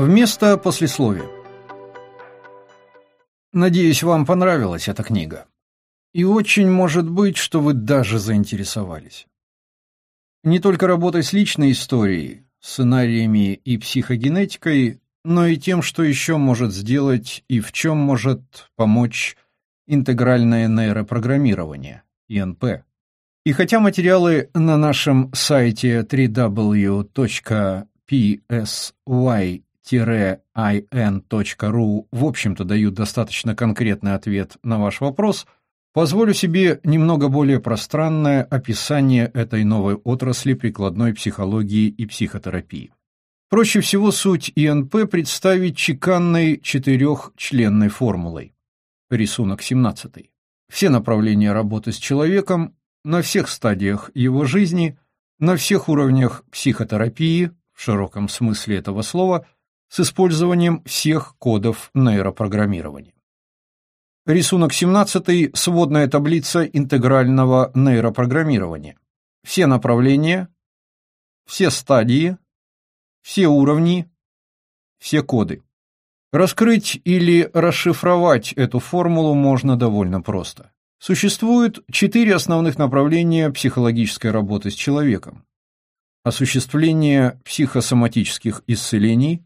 Вместо послесловия. Надеюсь, вам понравилась эта книга. И очень может быть, что вы даже заинтересовались. Не только работой с личной историей, сценариями и психогенетикой, но и тем, что еще может сделать и в чем может помочь интегральное нейропрограммирование, ИНП. И хотя материалы на нашем сайте www.psy-in.ru в общем-то дают достаточно конкретный ответ на ваш вопрос, позволю себе немного более пространное описание этой новой отрасли прикладной психологии и психотерапии. Проще всего суть ИНП представить чеканной четырехчленной формулой. Рисунок 17. Все направления работы с человеком на всех стадиях его жизни, на всех уровнях психотерапии, в широком смысле этого слова, с использованием всех кодов нейропрограммирования. Рисунок 17. Сводная таблица интегрального нейропрограммирования. Все направления, все стадии, все уровни, все коды. Раскрыть или расшифровать эту формулу можно довольно просто. Существует четыре основных направления психологической работы с человеком. Осуществление психосоматических исцелений,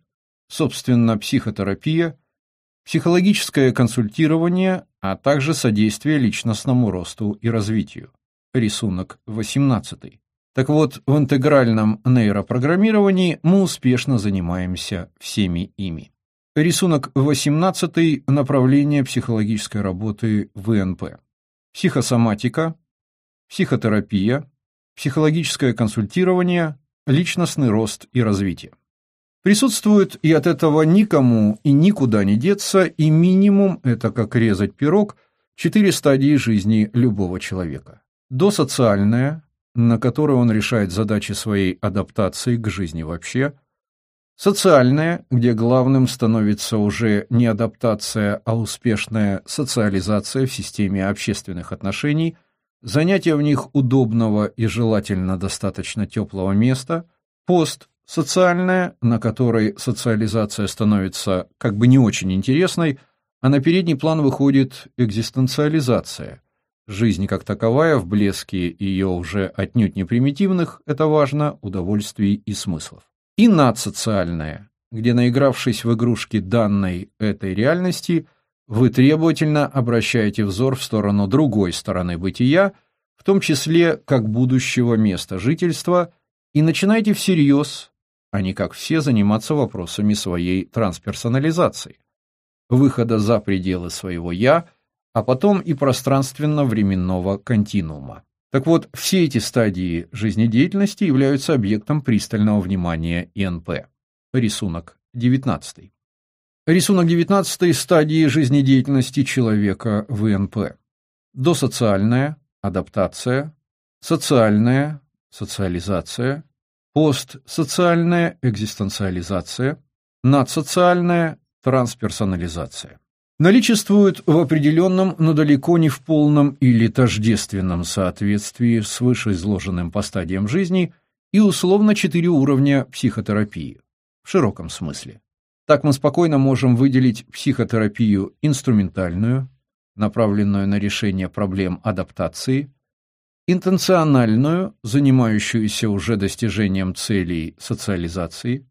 собственно, психотерапия, психологическое консультирование, а также содействие личностному росту и развитию. Рисунок 18. Так вот, в интегральном нейропрограммировании мы успешно занимаемся всеми ими. Рисунок 18. Направление психологической работы в ИНП. Психосоматика, психотерапия, психологическое консультирование, личностный рост и развитие. Присутствует и от этого никому и никуда не деться, и минимум, это как резать пирог, четыре стадии жизни любого человека. Досоциальная, на которой он решает задачи своей адаптации к жизни вообще – Социальная, где главным становится уже не адаптация, а успешная социализация в системе общественных отношений, занятие в них удобного и желательно достаточно теплого места, пост социальная, на которой социализация становится как бы не очень интересной, а на передний план выходит экзистенциализация. Жизнь как таковая в блеске ее уже отнюдь не примитивных, это важно, удовольствий и смыслов и надсоциальное, где, наигравшись в игрушки данной этой реальности, вы требовательно обращаете взор в сторону другой стороны бытия, в том числе как будущего места жительства, и начинаете всерьез, а не как все, заниматься вопросами своей трансперсонализации, выхода за пределы своего «я», а потом и пространственно-временного континуума. Так вот, все эти стадии жизнедеятельности являются объектом пристального внимания ИНП. Рисунок 19. Рисунок 19 стадии жизнедеятельности человека в ИНП. Досоциальная адаптация, социальная социализация, постсоциальная экзистенциализация, надсоциальная трансперсонализация наличествует в определенном, но далеко не в полном или тождественном соответствии с вышеизложенным по стадиям жизни и условно четыре уровня психотерапии, в широком смысле. Так мы спокойно можем выделить психотерапию инструментальную, направленную на решение проблем адаптации, интенциональную, занимающуюся уже достижением целей социализации,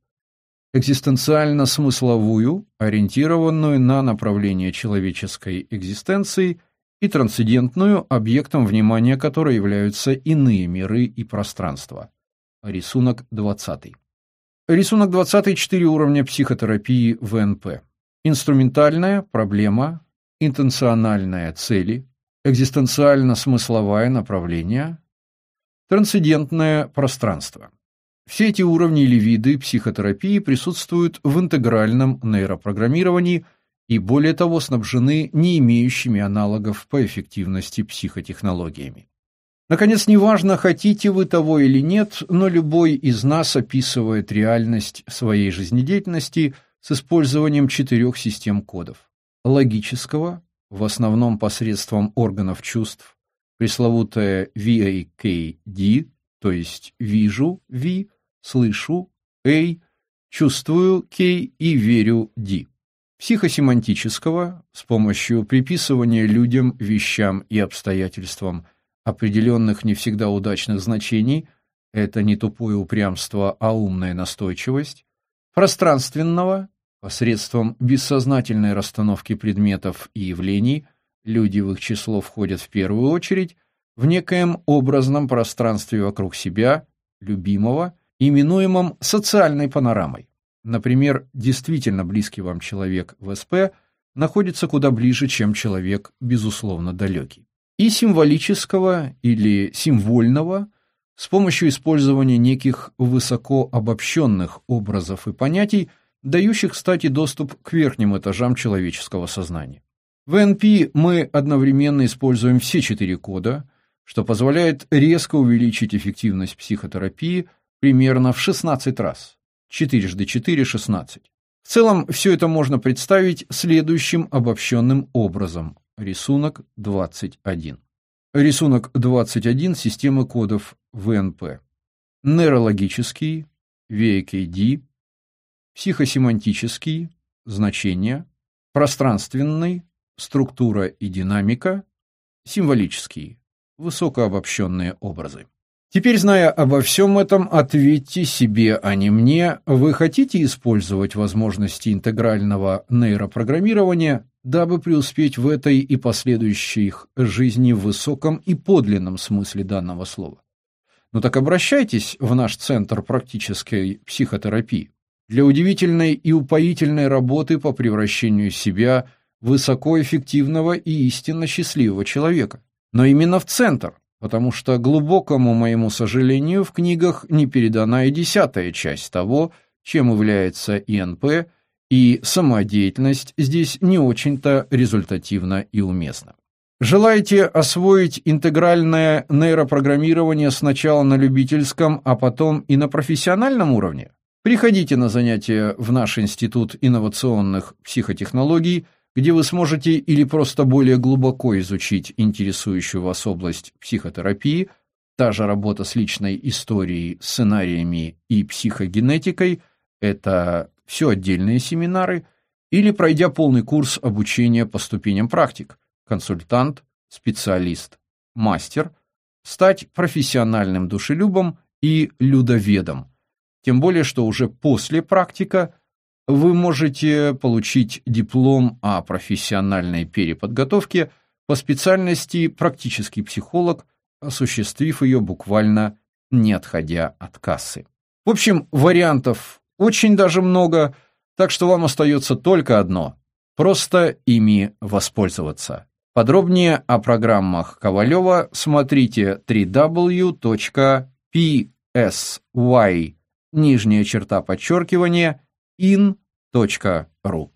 экзистенциально-смысловую, ориентированную на направление человеческой экзистенции, и трансцендентную, объектом внимания которой являются иные миры и пространства. Рисунок 20. Рисунок 20. Четыре уровня психотерапии ВНП. Инструментальная проблема, интенциональная цели, экзистенциально-смысловая направление, трансцендентное пространство. Все эти уровни или виды психотерапии присутствуют в интегральном нейропрограммировании и, более того, снабжены не имеющими аналогов по эффективности психотехнологиями. Наконец, неважно, хотите вы того или нет, но любой из нас описывает реальность своей жизнедеятельности с использованием четырех систем кодов. Логического, в основном посредством органов чувств, пресловутое VAKD, то есть «вижу», «ви», слышу, эй, чувствую К и верю Д. Психосемантического с помощью приписывания людям, вещам и обстоятельствам определенных не всегда удачных значений это не тупое упрямство, а умная настойчивость, пространственного посредством бессознательной расстановки предметов и явлений, люди в их число входят в первую очередь, в некоем образном пространстве вокруг себя, любимого, именуемом социальной панорамой. Например, действительно близкий вам человек в СП находится куда ближе, чем человек, безусловно, далекий. И символического или символьного с помощью использования неких высоко обобщенных образов и понятий, дающих, кстати, доступ к верхним этажам человеческого сознания. В НП мы одновременно используем все четыре кода, что позволяет резко увеличить эффективность психотерапии примерно в 16 раз. 4 жды 4 – 16. В целом, все это можно представить следующим обобщенным образом. Рисунок 21. Рисунок 21 системы кодов ВНП. Нейрологический, VKD, психосемантический, значения, пространственный, структура и динамика, символический, высокообобщенные образы. Теперь, зная обо всем этом, ответьте себе, а не мне, вы хотите использовать возможности интегрального нейропрограммирования, дабы преуспеть в этой и последующих жизни в высоком и подлинном смысле данного слова? Ну так обращайтесь в наш центр практической психотерапии для удивительной и упоительной работы по превращению себя в высокоэффективного и истинно счастливого человека. Но именно в центр, потому что, глубокому моему сожалению, в книгах не передана и десятая часть того, чем является ИНП, и самодеятельность здесь не очень-то результативна и уместна. Желаете освоить интегральное нейропрограммирование сначала на любительском, а потом и на профессиональном уровне? Приходите на занятия в наш Институт инновационных психотехнологий – где вы сможете или просто более глубоко изучить интересующую вас область психотерапии, та же работа с личной историей, сценариями и психогенетикой – это все отдельные семинары, или пройдя полный курс обучения по ступеням практик – консультант, специалист, мастер, стать профессиональным душелюбом и людоведом, тем более что уже после практика – вы можете получить диплом о профессиональной переподготовке по специальности практический психолог, осуществив ее буквально не отходя от кассы. В общем, вариантов очень даже много, так что вам остается только одно – просто ими воспользоваться. Подробнее о программах Ковалева смотрите www.psy нижняя черта подчеркивания in.ru